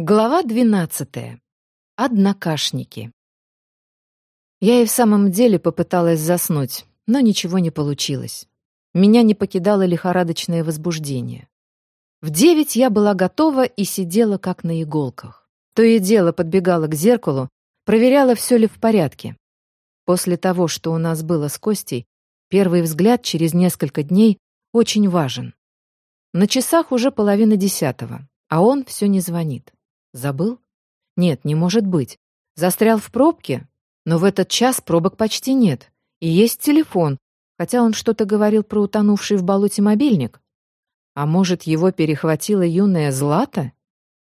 Глава двенадцатая. Однокашники. Я и в самом деле попыталась заснуть, но ничего не получилось. Меня не покидало лихорадочное возбуждение. В девять я была готова и сидела как на иголках. То и дело подбегала к зеркалу, проверяла, все ли в порядке. После того, что у нас было с Костей, первый взгляд через несколько дней очень важен. На часах уже половина десятого, а он все не звонит. Забыл? Нет, не может быть. Застрял в пробке? Но в этот час пробок почти нет. И есть телефон, хотя он что-то говорил про утонувший в болоте мобильник. А может, его перехватила юная Злата?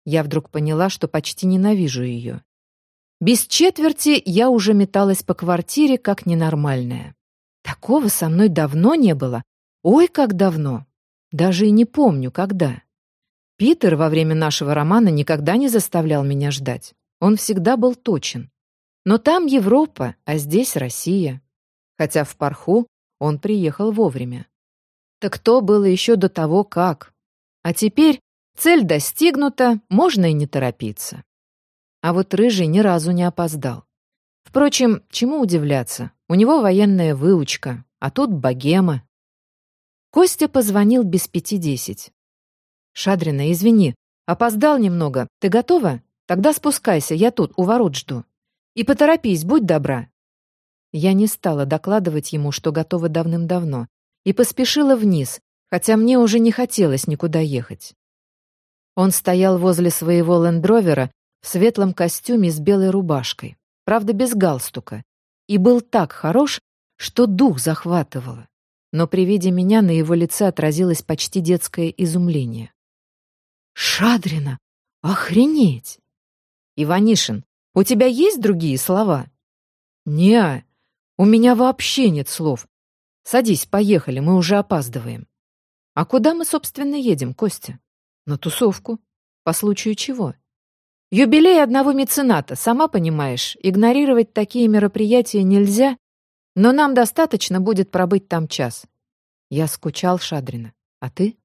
Я вдруг поняла, что почти ненавижу ее. Без четверти я уже металась по квартире, как ненормальная. Такого со мной давно не было. Ой, как давно. Даже и не помню, когда. Питер во время нашего романа никогда не заставлял меня ждать. Он всегда был точен. Но там Европа, а здесь Россия. Хотя в Парху он приехал вовремя. Так то было еще до того, как. А теперь цель достигнута, можно и не торопиться. А вот Рыжий ни разу не опоздал. Впрочем, чему удивляться? У него военная выучка, а тут богема. Костя позвонил без пяти десять. «Шадрина, извини, опоздал немного. Ты готова? Тогда спускайся, я тут, у ворот жду. И поторопись, будь добра». Я не стала докладывать ему, что готова давным-давно, и поспешила вниз, хотя мне уже не хотелось никуда ехать. Он стоял возле своего лендровера в светлом костюме с белой рубашкой, правда, без галстука, и был так хорош, что дух захватывало. Но при виде меня на его лице отразилось почти детское изумление. Шадрина! Охренеть! Иванишин, у тебя есть другие слова? Не, у меня вообще нет слов. Садись, поехали, мы уже опаздываем. А куда мы, собственно, едем, Костя? На тусовку. По случаю чего? Юбилей одного мецената, сама понимаешь, игнорировать такие мероприятия нельзя, но нам достаточно будет пробыть там час. Я скучал, Шадрина. А ты?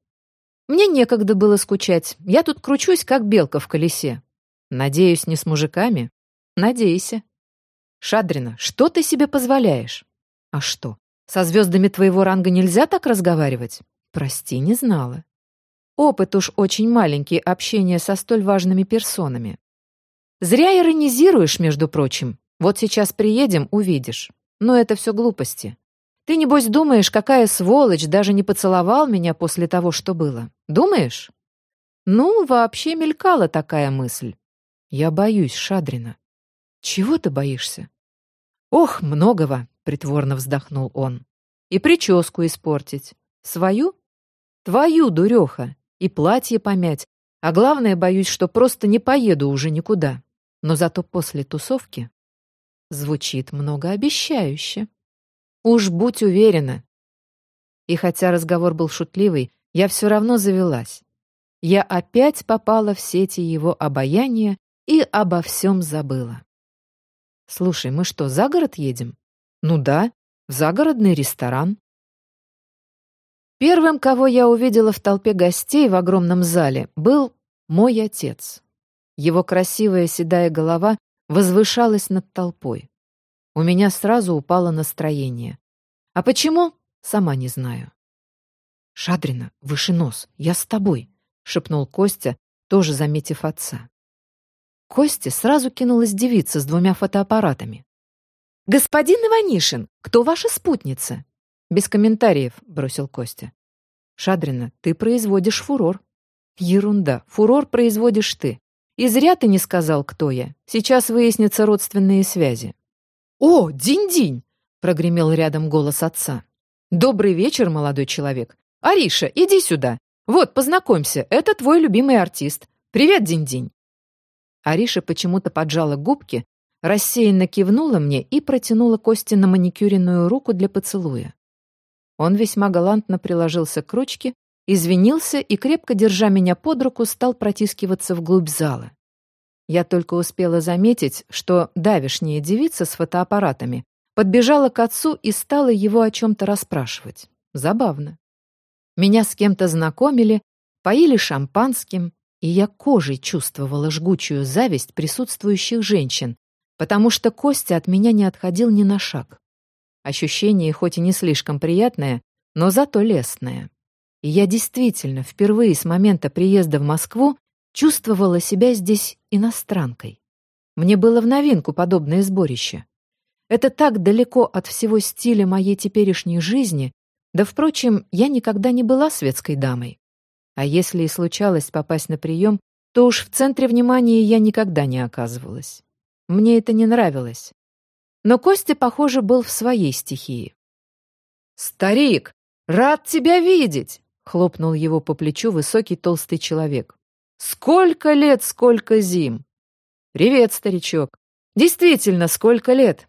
Мне некогда было скучать. Я тут кручусь, как белка в колесе. Надеюсь, не с мужиками? Надейся. Шадрина, что ты себе позволяешь? А что, со звездами твоего ранга нельзя так разговаривать? Прости, не знала. Опыт уж очень маленький общения со столь важными персонами. Зря иронизируешь, между прочим. Вот сейчас приедем, увидишь. Но это все глупости. Ты, небось, думаешь, какая сволочь даже не поцеловал меня после того, что было? Думаешь? Ну, вообще мелькала такая мысль. Я боюсь, Шадрина. Чего ты боишься? Ох, многого, притворно вздохнул он. И прическу испортить. Свою? Твою, дуреха. И платье помять. А главное, боюсь, что просто не поеду уже никуда. Но зато после тусовки звучит многообещающе. Уж будь уверена. И хотя разговор был шутливый, я все равно завелась. Я опять попала в сети его обаяния и обо всем забыла. «Слушай, мы что, за город едем?» «Ну да, в загородный ресторан». Первым, кого я увидела в толпе гостей в огромном зале, был мой отец. Его красивая седая голова возвышалась над толпой. У меня сразу упало настроение. А почему? Сама не знаю. «Шадрина, выше нос, я с тобой», — шепнул Костя, тоже заметив отца. Костя сразу кинулась девица с двумя фотоаппаратами. «Господин Иванишин, кто ваша спутница?» «Без комментариев», — бросил Костя. «Шадрина, ты производишь фурор». «Ерунда, фурор производишь ты. И зря ты не сказал, кто я. Сейчас выяснятся родственные связи». «О, динь-динь!» — прогремел рядом голос отца. «Добрый вечер, молодой человек. Ариша, иди сюда. Вот, познакомься, это твой любимый артист. Привет, динь-динь». Ариша почему-то поджала губки, рассеянно кивнула мне и протянула Косте на маникюренную руку для поцелуя. Он весьма галантно приложился к ручке, извинился и, крепко держа меня под руку, стал протискиваться вглубь зала. Я только успела заметить, что давишняя девица с фотоаппаратами подбежала к отцу и стала его о чем-то расспрашивать. Забавно. Меня с кем-то знакомили, поили шампанским, И я кожей чувствовала жгучую зависть присутствующих женщин, потому что Костя от меня не отходил ни на шаг. Ощущение хоть и не слишком приятное, но зато лестное. И я действительно впервые с момента приезда в Москву чувствовала себя здесь иностранкой. Мне было в новинку подобное сборище. Это так далеко от всего стиля моей теперешней жизни, да, впрочем, я никогда не была светской дамой. А если и случалось попасть на прием, то уж в центре внимания я никогда не оказывалась. Мне это не нравилось. Но Костя, похоже, был в своей стихии. «Старик, рад тебя видеть!» — хлопнул его по плечу высокий толстый человек. «Сколько лет, сколько зим!» «Привет, старичок!» «Действительно, сколько лет!»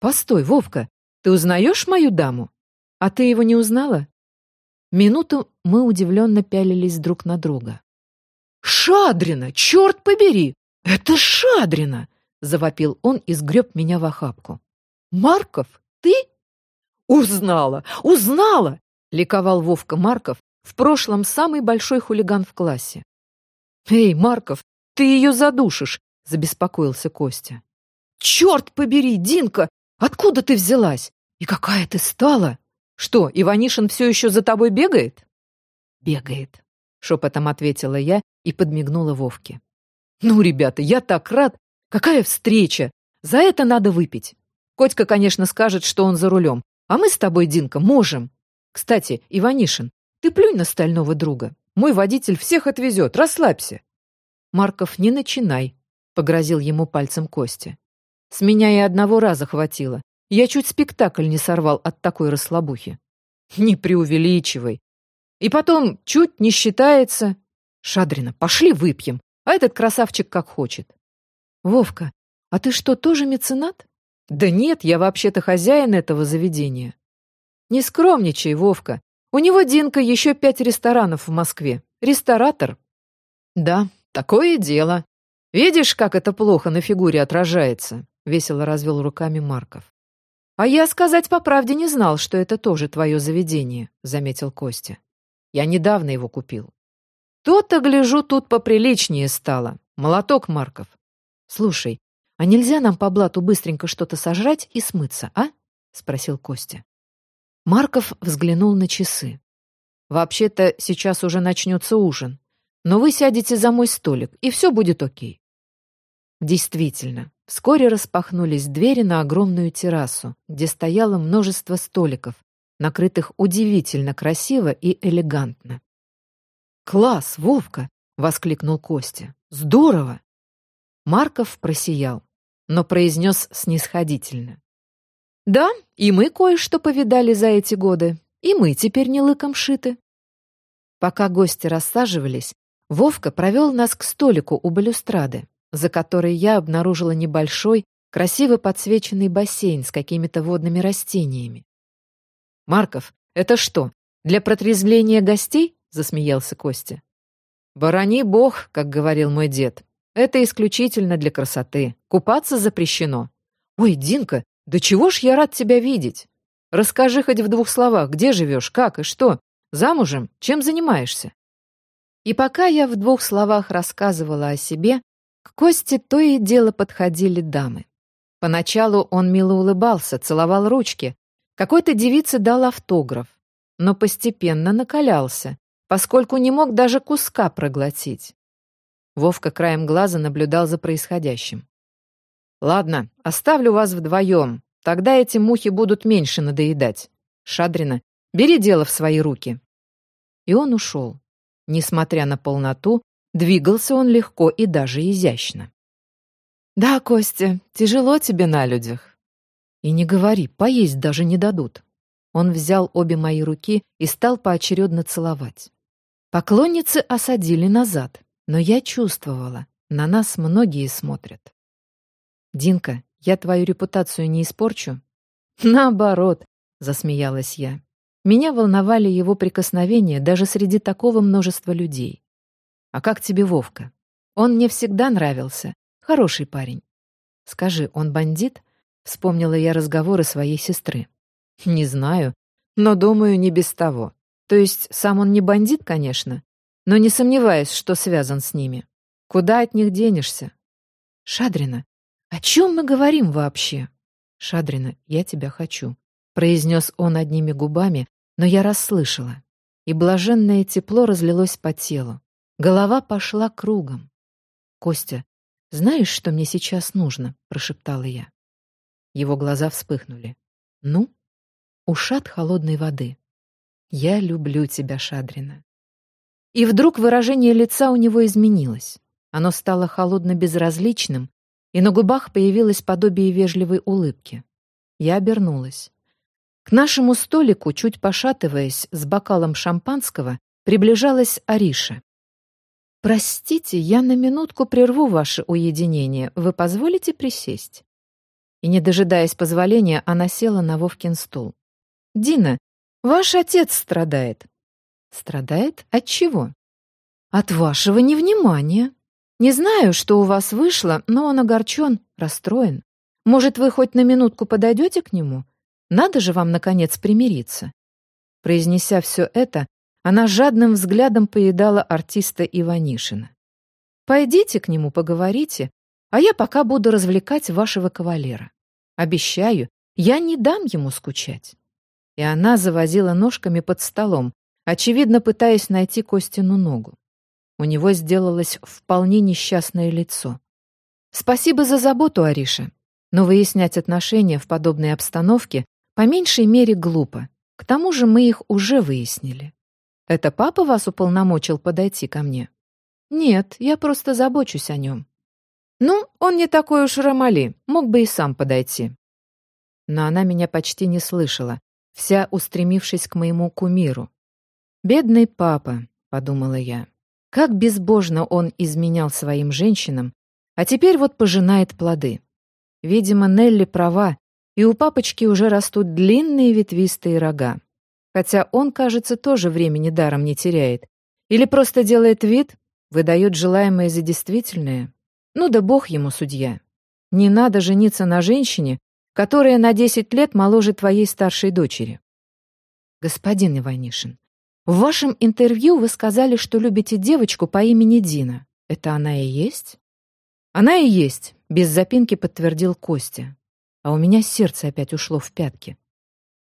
«Постой, Вовка, ты узнаешь мою даму?» «А ты его не узнала?» Минуту мы удивленно пялились друг на друга. «Шадрина! Черт побери! Это Шадрина!» — завопил он и сгреб меня в охапку. «Марков, ты?» «Узнала! Узнала!» — ликовал Вовка Марков, в прошлом самый большой хулиган в классе. «Эй, Марков, ты ее задушишь!» — забеспокоился Костя. «Черт побери, Динка! Откуда ты взялась? И какая ты стала?» Что, Иванишин все еще за тобой бегает? Бегает, шепотом ответила я и подмигнула Вовке. Ну, ребята, я так рад. Какая встреча! За это надо выпить. Котька, конечно, скажет, что он за рулем. А мы с тобой, Динка, можем. Кстати, Иванишин, ты плюнь на стального друга. Мой водитель всех отвезет, расслабься. Марков, не начинай, погрозил ему пальцем Костя. С меня и одного раза хватило. Я чуть спектакль не сорвал от такой расслабухи. Не преувеличивай. И потом, чуть не считается. Шадрина, пошли выпьем, а этот красавчик как хочет. Вовка, а ты что, тоже меценат? Да нет, я вообще-то хозяин этого заведения. Не скромничай, Вовка. У него, Динка, еще пять ресторанов в Москве. Ресторатор. Да, такое дело. Видишь, как это плохо на фигуре отражается? Весело развел руками Марков. «А я, сказать по правде, не знал, что это тоже твое заведение», — заметил Костя. «Я недавно его купил». «То-то, гляжу, тут поприличнее стало. Молоток Марков. Слушай, а нельзя нам по блату быстренько что-то сожрать и смыться, а?» — спросил Костя. Марков взглянул на часы. «Вообще-то сейчас уже начнется ужин, но вы сядете за мой столик, и все будет окей». Действительно, Вскоре распахнулись двери на огромную террасу, где стояло множество столиков, накрытых удивительно красиво и элегантно. «Класс, Вовка!» — воскликнул Костя. «Здорово!» Марков просиял, но произнес снисходительно. «Да, и мы кое-что повидали за эти годы, и мы теперь не лыком шиты». Пока гости рассаживались, Вовка провел нас к столику у балюстрады, за которой я обнаружила небольшой, красиво подсвеченный бассейн с какими-то водными растениями. «Марков, это что, для протрезвления гостей?» — засмеялся Костя. «Борони бог», как говорил мой дед. «Это исключительно для красоты. Купаться запрещено». «Ой, Динка, да чего ж я рад тебя видеть? Расскажи хоть в двух словах, где живешь, как и что? Замужем? Чем занимаешься?» И пока я в двух словах рассказывала о себе, к Косте то и дело подходили дамы. Поначалу он мило улыбался, целовал ручки. Какой-то девице дал автограф, но постепенно накалялся, поскольку не мог даже куска проглотить. Вовка краем глаза наблюдал за происходящим. «Ладно, оставлю вас вдвоем, тогда эти мухи будут меньше надоедать. Шадрина, бери дело в свои руки». И он ушел. Несмотря на полноту, Двигался он легко и даже изящно. «Да, Костя, тяжело тебе на людях». «И не говори, поесть даже не дадут». Он взял обе мои руки и стал поочередно целовать. Поклонницы осадили назад, но я чувствовала, на нас многие смотрят. «Динка, я твою репутацию не испорчу?» «Наоборот», — засмеялась я. Меня волновали его прикосновения даже среди такого множества людей. А как тебе Вовка? Он мне всегда нравился. Хороший парень. Скажи, он бандит? Вспомнила я разговоры своей сестры. Не знаю, но думаю, не без того. То есть сам он не бандит, конечно, но не сомневаюсь, что связан с ними. Куда от них денешься? Шадрина, о чем мы говорим вообще? Шадрина, я тебя хочу, произнес он одними губами, но я расслышала, и блаженное тепло разлилось по телу. Голова пошла кругом. Костя, знаешь, что мне сейчас нужно? прошептала я. Его глаза вспыхнули. Ну, ушат холодной воды. Я люблю тебя, Шадрина. И вдруг выражение лица у него изменилось. Оно стало холодно-безразличным, и на губах появилось подобие вежливой улыбки. Я обернулась. К нашему столику, чуть пошатываясь, с бокалом шампанского, приближалась Ариша. «Простите, я на минутку прерву ваше уединение. Вы позволите присесть?» И, не дожидаясь позволения, она села на Вовкин стул. «Дина, ваш отец страдает». «Страдает? От чего?» «От вашего невнимания. Не знаю, что у вас вышло, но он огорчен, расстроен. Может, вы хоть на минутку подойдете к нему? Надо же вам, наконец, примириться». Произнеся все это, она жадным взглядом поедала артиста Иванишина. «Пойдите к нему, поговорите, а я пока буду развлекать вашего кавалера. Обещаю, я не дам ему скучать». И она завозила ножками под столом, очевидно, пытаясь найти Костину ногу. У него сделалось вполне несчастное лицо. «Спасибо за заботу, Ариша. Но выяснять отношения в подобной обстановке по меньшей мере глупо. К тому же мы их уже выяснили. Это папа вас уполномочил подойти ко мне? Нет, я просто забочусь о нем. Ну, он не такой уж ромали, мог бы и сам подойти. Но она меня почти не слышала, вся устремившись к моему кумиру. «Бедный папа», — подумала я. Как безбожно он изменял своим женщинам, а теперь вот пожинает плоды. Видимо, Нелли права, и у папочки уже растут длинные ветвистые рога. Хотя он, кажется, тоже времени даром не теряет. Или просто делает вид, выдает желаемое за действительное. Ну да бог ему судья. Не надо жениться на женщине, которая на 10 лет моложе твоей старшей дочери. Господин Иванишин, в вашем интервью вы сказали, что любите девочку по имени Дина. Это она и есть? Она и есть, без запинки подтвердил Костя а у меня сердце опять ушло в пятки.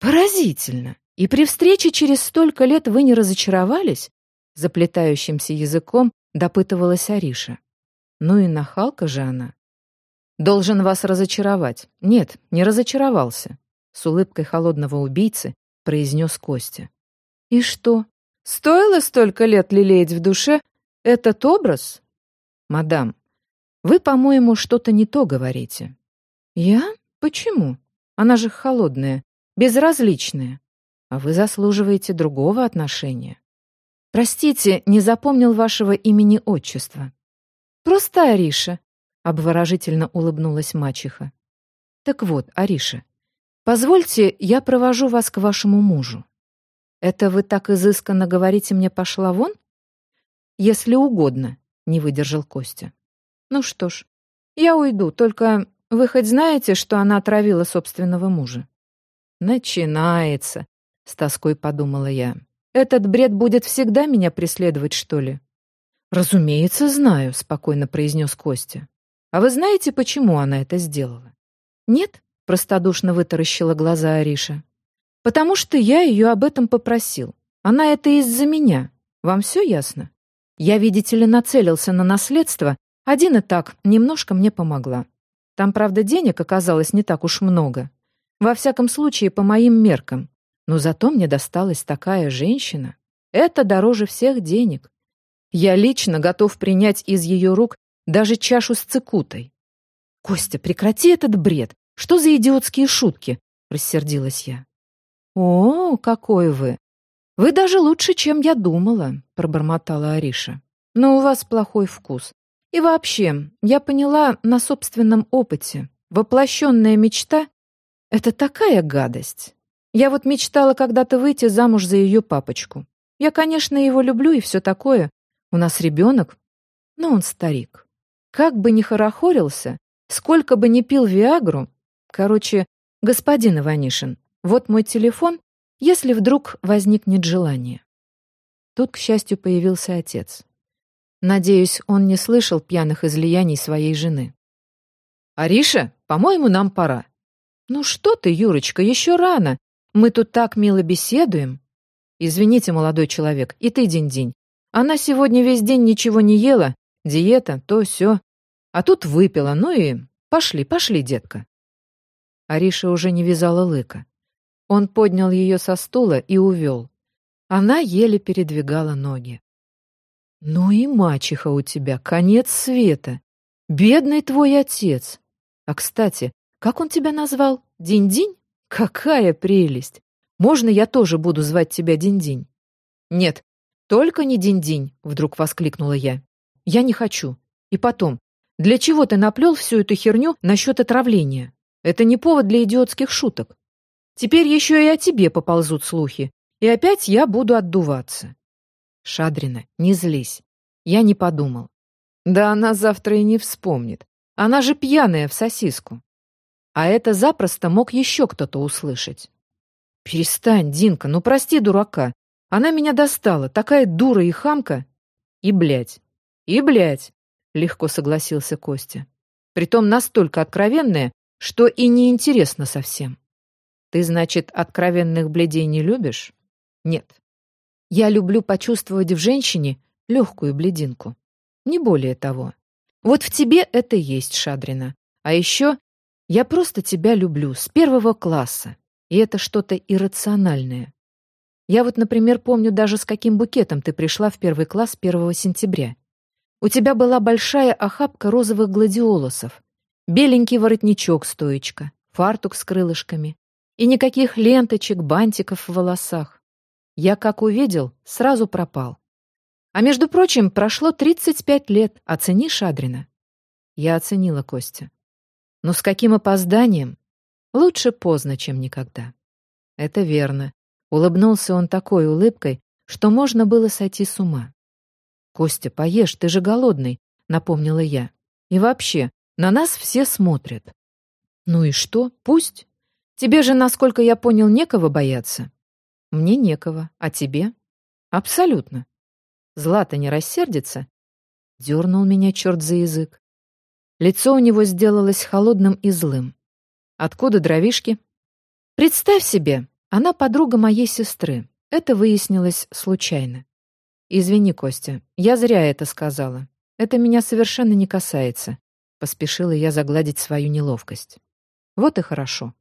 Поразительно! И при встрече через столько лет вы не разочаровались? Заплетающимся языком допытывалась Ариша. Ну и нахалка же она. Должен вас разочаровать. Нет, не разочаровался. С улыбкой холодного убийцы произнес Костя. И что? Стоило столько лет лелеять в душе этот образ? Мадам, вы, по-моему, что-то не то говорите. Я? Почему? Она же холодная, безразличная. А вы заслуживаете другого отношения. Простите, не запомнил вашего имени-отчества. Просто Ариша, обворожительно улыбнулась мачеха. Так вот, Ариша, позвольте, я провожу вас к вашему мужу. Это вы так изысканно говорите мне пошла вон? Если угодно, не выдержал Костя. Ну что ж, я уйду, только вы хоть знаете, что она отравила собственного мужа? Начинается, с тоской подумала я. Этот бред будет всегда меня преследовать, что ли? Разумеется, знаю, спокойно произнес Костя. А вы знаете, почему она это сделала? Нет, простодушно вытаращила глаза Ариша. Потому что я ее об этом попросил. Она это из-за меня. Вам все ясно? Я, видите ли, нацелился на наследство, один и так немножко мне помогла. Там, правда, денег оказалось не так уж много. Во всяком случае, по моим меркам. Но зато мне досталась такая женщина. Это дороже всех денег. Я лично готов принять из ее рук даже чашу с цикутой. «Костя, прекрати этот бред! Что за идиотские шутки?» — рассердилась я. «О, какой вы! Вы даже лучше, чем я думала», — пробормотала Ариша. «Но у вас плохой вкус. И вообще, я поняла на собственном опыте, воплощенная мечта — это такая гадость. Я вот мечтала когда-то выйти замуж за ее папочку. Я, конечно, его люблю и все такое. У нас ребенок, но он старик. Как бы ни хорохорился, сколько бы ни пил Виагру. Короче, господин Иванишин, вот мой телефон, если вдруг возникнет желание. Тут, к счастью, появился отец. Надеюсь, он не слышал пьяных излияний своей жены. «Ариша, по-моему, нам пора». «Ну что ты, Юрочка, еще рано. Мы тут так мило беседуем». «Извините, молодой человек, и ты, день-день. Она сегодня весь день ничего не ела, диета, то все. А тут выпила, ну и пошли, пошли, детка». Ариша уже не вязала лыка. Он поднял ее со стула и увел. Она еле передвигала ноги. «Ну и мачеха у тебя, конец света. Бедный твой отец. А, кстати, как он тебя назвал? Динь-динь? Какая прелесть! Можно я тоже буду звать тебя Динь-динь?» «Нет, только не Динь-динь», — вдруг воскликнула я. «Я не хочу. И потом, для чего ты наплел всю эту херню насчет отравления? Это не повод для идиотских шуток. Теперь еще и о тебе поползут слухи, и опять я буду отдуваться. Шадрина, не злись. Я не подумал. Да она завтра и не вспомнит. Она же пьяная в сосиску. А это запросто мог еще кто-то услышать. Перестань, Динка, ну прости дурака. Она меня достала, такая дура и хамка. И блядь. И блядь, легко согласился Костя. Притом настолько откровенная, что и неинтересно совсем. Ты, значит, откровенных бледей не любишь? Нет. Я люблю почувствовать в женщине легкую блединку. Не более того. Вот в тебе это есть, Шадрина. А еще я просто тебя люблю с первого класса. И это что-то иррациональное. Я вот, например, помню даже с каким букетом ты пришла в первый класс 1 сентября. У тебя была большая охапка розовых гладиолусов, беленький воротничок-стоечка, фартук с крылышками и никаких ленточек, бантиков в волосах. Я как увидел, сразу пропал. А между прочим, прошло 35 лет. Оцени Шадрина. Я оценила Костя. Но с каким опозданием? Лучше поздно, чем никогда. Это верно. Улыбнулся он такой улыбкой, что можно было сойти с ума. «Костя, поешь, ты же голодный», — напомнила я. «И вообще, на нас все смотрят». «Ну и что? Пусть. Тебе же, насколько я понял, некого бояться». Мне некого, а тебе? Абсолютно. Злата не рассердится? Дернул меня черт за язык. Лицо у него сделалось холодным и злым. Откуда дровишки? Представь себе, она подруга моей сестры. Это выяснилось случайно. Извини, Костя, я зря это сказала. Это меня совершенно не касается. Поспешила я загладить свою неловкость. Вот и хорошо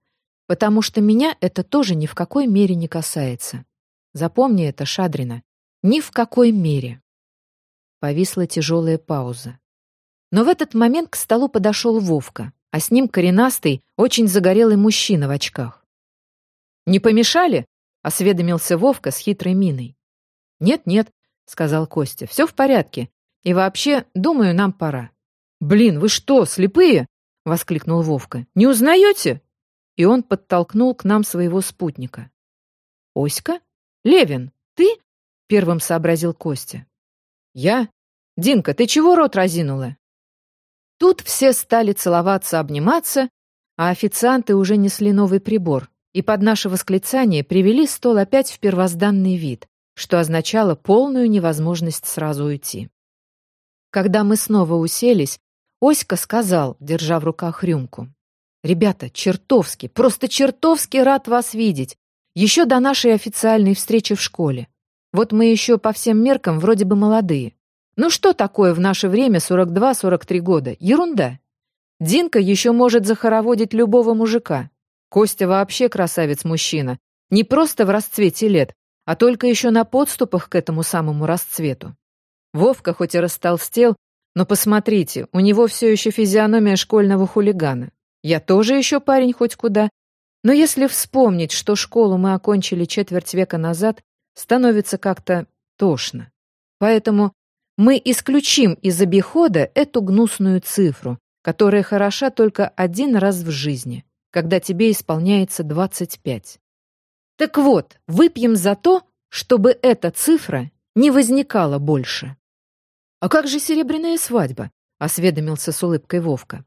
потому что меня это тоже ни в какой мере не касается. Запомни это, Шадрина, ни в какой мере. Повисла тяжелая пауза. Но в этот момент к столу подошел Вовка, а с ним коренастый, очень загорелый мужчина в очках. «Не помешали?» — осведомился Вовка с хитрой миной. «Нет-нет», — сказал Костя, — «все в порядке. И вообще, думаю, нам пора». «Блин, вы что, слепые?» — воскликнул Вовка. «Не узнаете?» И он подтолкнул к нам своего спутника. «Оська? Левин, ты?» — первым сообразил Костя. «Я? Динка, ты чего рот разинула?» Тут все стали целоваться, обниматься, а официанты уже несли новый прибор и под наше восклицание привели стол опять в первозданный вид, что означало полную невозможность сразу уйти. Когда мы снова уселись, Оська сказал, держа в руках рюмку. Ребята, чертовски, просто чертовски рад вас видеть. Еще до нашей официальной встречи в школе. Вот мы еще по всем меркам вроде бы молодые. Ну что такое в наше время 42-43 года? Ерунда. Динка еще может захороводить любого мужика. Костя вообще красавец-мужчина. Не просто в расцвете лет, а только еще на подступах к этому самому расцвету. Вовка хоть и растолстел, но посмотрите, у него все еще физиономия школьного хулигана. Я тоже еще парень хоть куда. Но если вспомнить, что школу мы окончили четверть века назад, становится как-то тошно. Поэтому мы исключим из обихода эту гнусную цифру, которая хороша только один раз в жизни, когда тебе исполняется 25. Так вот, выпьем за то, чтобы эта цифра не возникала больше. «А как же серебряная свадьба?» — осведомился с улыбкой Вовка.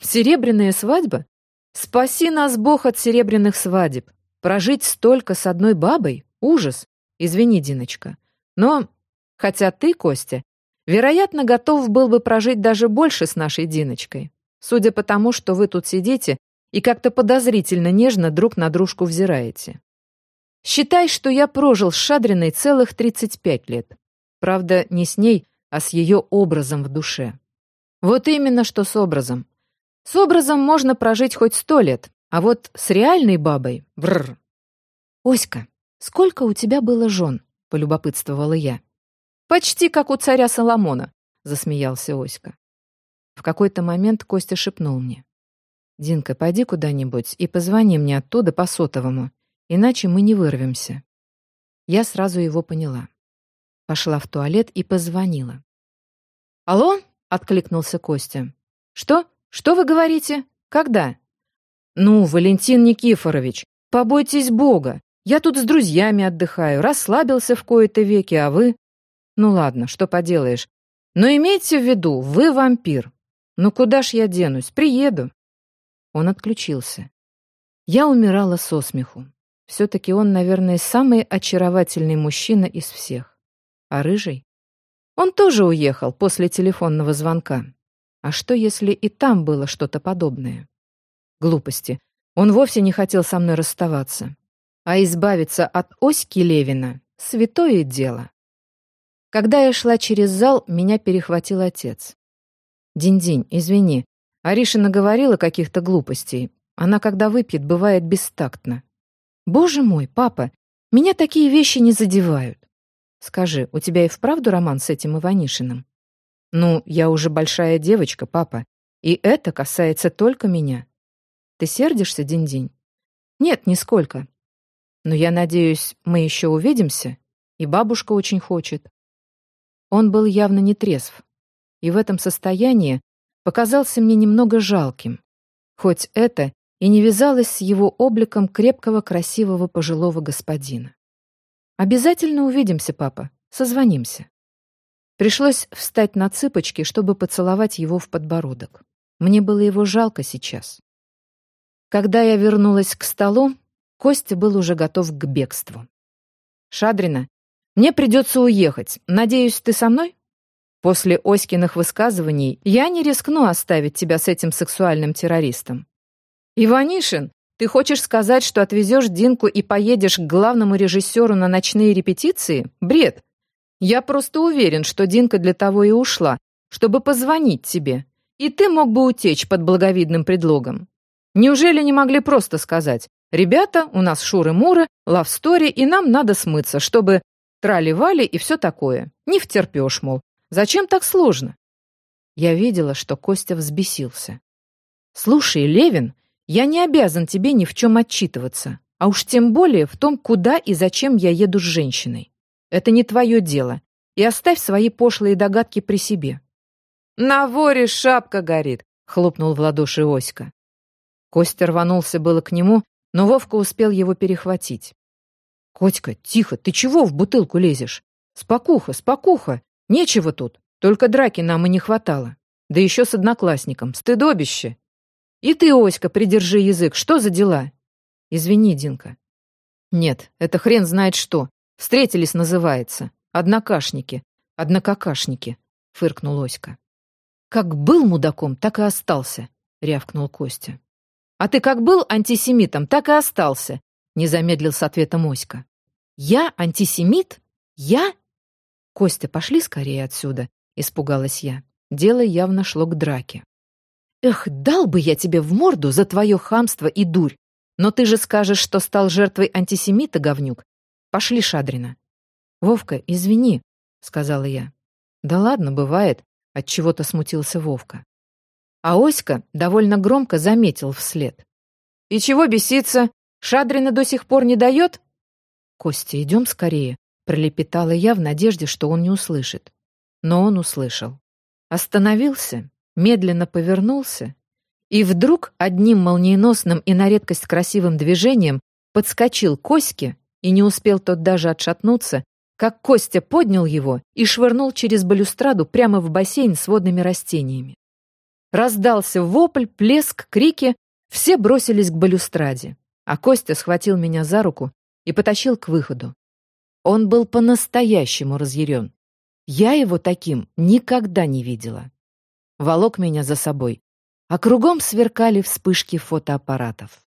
Серебряная свадьба? Спаси нас Бог от серебряных свадеб. Прожить столько с одной бабой? Ужас. Извини, Диночка. Но, хотя ты, Костя, вероятно, готов был бы прожить даже больше с нашей Диночкой, судя по тому, что вы тут сидите и как-то подозрительно нежно друг на дружку взираете. Считай, что я прожил с Шадриной целых 35 лет. Правда, не с ней, а с ее образом в душе. Вот именно что с образом. С образом можно прожить хоть сто лет, а вот с реальной бабой — бррр. «Оська, сколько у тебя было жен?» — полюбопытствовала я. «Почти как у царя Соломона», — засмеялся Оська. В какой-то момент Костя шепнул мне. «Динка, пойди куда-нибудь и позвони мне оттуда по сотовому, иначе мы не вырвемся». Я сразу его поняла. Пошла в туалет и позвонила. «Алло?» — откликнулся Костя. «Что? Что вы говорите? Когда?» «Ну, Валентин Никифорович, побойтесь Бога. Я тут с друзьями отдыхаю, расслабился в кои-то веки, а вы...» «Ну ладно, что поделаешь. Но имейте в виду, вы вампир. Ну куда ж я денусь? Приеду». Он отключился. Я умирала со смеху. Все-таки он, наверное, самый очаровательный мужчина из всех. А рыжий? Он тоже уехал после телефонного звонка. А что, если и там было что-то подобное? Глупости. Он вовсе не хотел со мной расставаться. А избавиться от Оськи Левина — святое дело. Когда я шла через зал, меня перехватил отец. «Динь-динь, извини. Аришина говорила каких-то глупостей. Она, когда выпьет, бывает бестактна». «Боже мой, папа, меня такие вещи не задевают. Скажи, у тебя и вправду роман с этим Иванишиным? Ну, я уже большая девочка, папа, и это касается только меня. Ты сердишься, Динь-Динь? Нет, нисколько. Но я надеюсь, мы еще увидимся, и бабушка очень хочет. Он был явно не трезв, и в этом состоянии показался мне немного жалким, хоть это и не вязалось с его обликом крепкого, красивого пожилого господина. «Обязательно увидимся, папа. Созвонимся». Пришлось встать на цыпочки, чтобы поцеловать его в подбородок. Мне было его жалко сейчас. Когда я вернулась к столу, Костя был уже готов к бегству. «Шадрина, мне придется уехать. Надеюсь, ты со мной?» После Оськиных высказываний я не рискну оставить тебя с этим сексуальным террористом. Иванишин, ты хочешь сказать, что отвезешь Динку и поедешь к главному режиссеру на ночные репетиции? Бред. Я просто уверен, что Динка для того и ушла, чтобы позвонить тебе. И ты мог бы утечь под благовидным предлогом. Неужели не могли просто сказать, «Ребята, у нас шуры-муры, лавстори, и нам надо смыться, чтобы трали-вали и все такое. Не втерпешь, мол. Зачем так сложно?» Я видела, что Костя взбесился. «Слушай, Левин, я не обязан тебе ни в чем отчитываться, а уж тем более в том, куда и зачем я еду с женщиной. Это не твое дело, и оставь свои пошлые догадки при себе». «На воре шапка горит!» — хлопнул в ладоши Оська. Костя рванулся было к нему, но Вовка успел его перехватить. «Котька, тихо, ты чего в бутылку лезешь? Спокуха, спокуха, нечего тут, только драки нам и не хватало. Да еще с одноклассником, стыдобище!» И ты, Оська, придержи язык. Что за дела? Извини, Динка. Нет, это хрен знает что. Встретились, называется. Однокашники. Однокакашники, фыркнул Оська. Как был мудаком, так и остался, рявкнул Костя. А ты как был антисемитом, так и остался, не замедлил с ответом Оська. Я антисемит? Я? Костя, пошли скорее отсюда, испугалась я. Дело явно шло к драке. Эх, дал бы я тебе в морду за твое хамство и дурь. Но ты же скажешь, что стал жертвой антисемита, говнюк. Пошли, Шадрина. Вовка, извини, сказала я. Да ладно, бывает, от чего-то смутился Вовка. А Оська довольно громко заметил вслед. И чего беситься? Шадрина до сих пор не дает? Костя, идем скорее, пролепетала я в надежде, что он не услышит. Но он услышал. Остановился медленно повернулся и вдруг одним молниеносным и на редкость красивым движением подскочил к Коське, и не успел тот даже отшатнуться, как Костя поднял его и швырнул через балюстраду прямо в бассейн с водными растениями. Раздался вопль, плеск, крики, все бросились к балюстраде, а Костя схватил меня за руку и потащил к выходу. Он был по-настоящему разъярен. Я его таким никогда не видела. Волок меня за собой, а кругом сверкали вспышки фотоаппаратов.